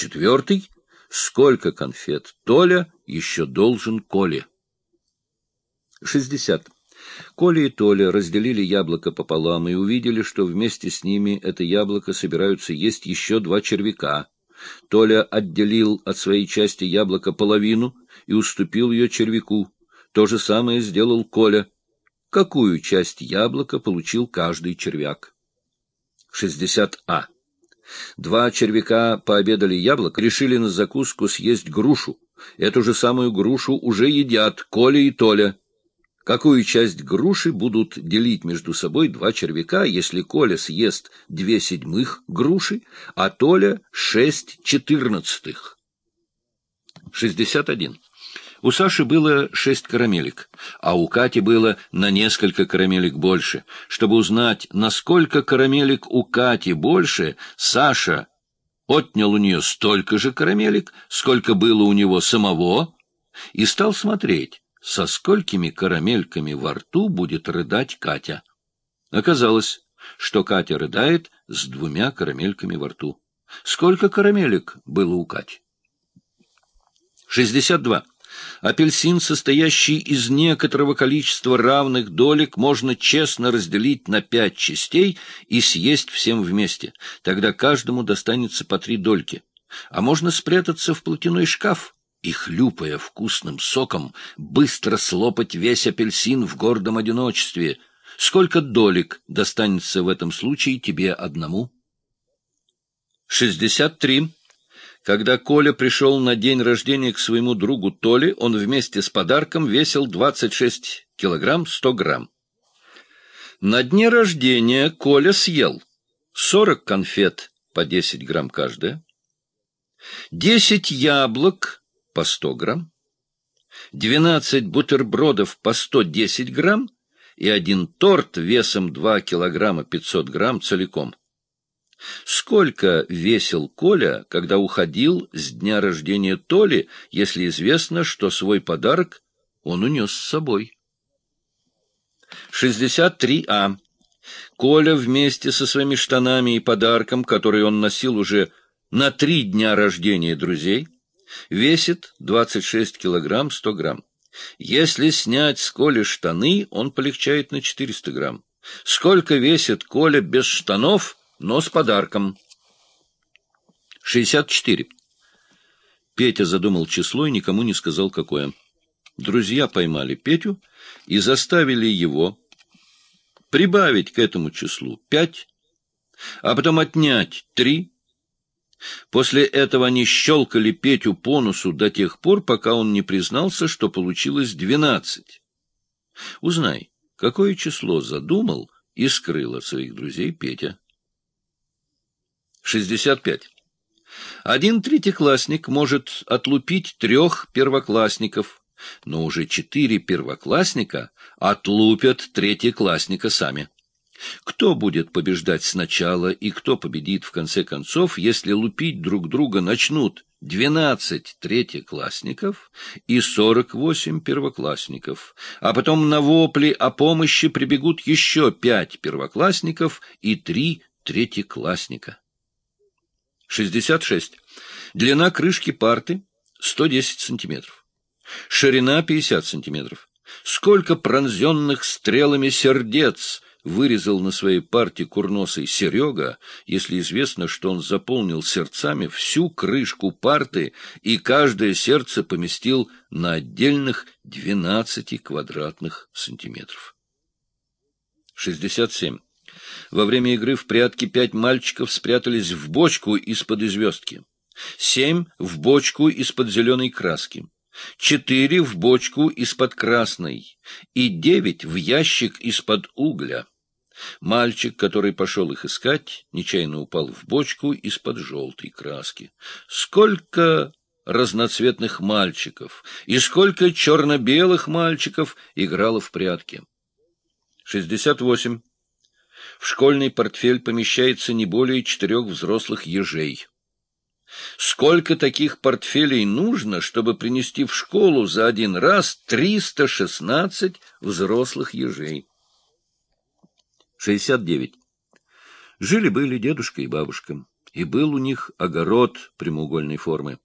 Четвертый — сколько конфет Толя еще должен Коле? Шестьдесят. Коля и Толя разделили яблоко пополам и увидели, что вместе с ними это яблоко собираются есть еще два червяка. Толя отделил от своей части яблока половину и уступил ее червяку. То же самое сделал Коля. Какую часть яблока получил каждый червяк? 60А. Два червяка пообедали яблоко, решили на закуску съесть грушу. Эту же самую грушу уже едят Коля и Толя. Какую часть груши будут делить между собой два червяка, если Коля съест две седьмых груши, а Толя — шесть четырнадцатых? 61. У Саши было шесть карамелек, а у Кати было на несколько карамелек больше. Чтобы узнать, насколько карамелек у Кати больше, Саша отнял у нее столько же карамелек, сколько было у него самого, и стал смотреть, со сколькими карамельками во рту будет рыдать Катя. Оказалось, что Катя рыдает с двумя карамельками во рту. Сколько карамелек было у Кати? 62. Апельсин, состоящий из некоторого количества равных долек, можно честно разделить на пять частей и съесть всем вместе. Тогда каждому достанется по три дольки. А можно спрятаться в платяной шкаф и, хлюпая вкусным соком, быстро слопать весь апельсин в гордом одиночестве. Сколько долек достанется в этом случае тебе одному? Шестьдесят три. Когда Коля пришел на день рождения к своему другу Толе, он вместе с подарком весил 26 килограмм 100 грамм. На дне рождения Коля съел 40 конфет по 10 грамм каждая, 10 яблок по 100 грамм, 12 бутербродов по 110 грамм и один торт весом 2 килограмма 500 грамм целиком. Сколько весил Коля, когда уходил с дня рождения Толи, если известно, что свой подарок он унес с собой? 63А. Коля вместе со своими штанами и подарком, который он носил уже на три дня рождения друзей, весит 26 килограмм 100 грамм. Если снять с Коли штаны, он полегчает на 400 грамм. Сколько весит Коля без штанов – но с подарком. 64. Петя задумал число и никому не сказал, какое. Друзья поймали Петю и заставили его прибавить к этому числу пять, а потом отнять три. После этого они щелкали Петю по носу до тех пор, пока он не признался, что получилось двенадцать. Узнай, какое число задумал и скрыл от своих друзей Петя. 65. Один третьеклассник может отлупить трех первоклассников, но уже четыре первоклассника отлупят третьеклассника сами. Кто будет побеждать сначала и кто победит в конце концов, если лупить друг друга начнут двенадцать третьеклассников и сорок восемь первоклассников, а потом на вопли о помощи прибегут еще пять первоклассников и три третьеклассника. 66. Длина крышки парты 110 сантиметров. Ширина 50 сантиметров. Сколько пронзенных стрелами сердец вырезал на своей парте курносый Серега, если известно, что он заполнил сердцами всю крышку парты и каждое сердце поместил на отдельных 12 квадратных сантиметров. 67. Во время игры в прятки пять мальчиков спрятались в бочку из-под известки, семь — в бочку из-под зеленой краски, четыре — в бочку из-под красной и девять — в ящик из-под угля. Мальчик, который пошел их искать, нечаянно упал в бочку из-под желтой краски. Сколько разноцветных мальчиков и сколько черно-белых мальчиков играло в прятки. Шестьдесят восемь. В школьный портфель помещается не более четырех взрослых ежей. Сколько таких портфелей нужно, чтобы принести в школу за один раз 316 взрослых ежей? 69. Жили-были дедушка и бабушка. И был у них огород прямоугольной формы.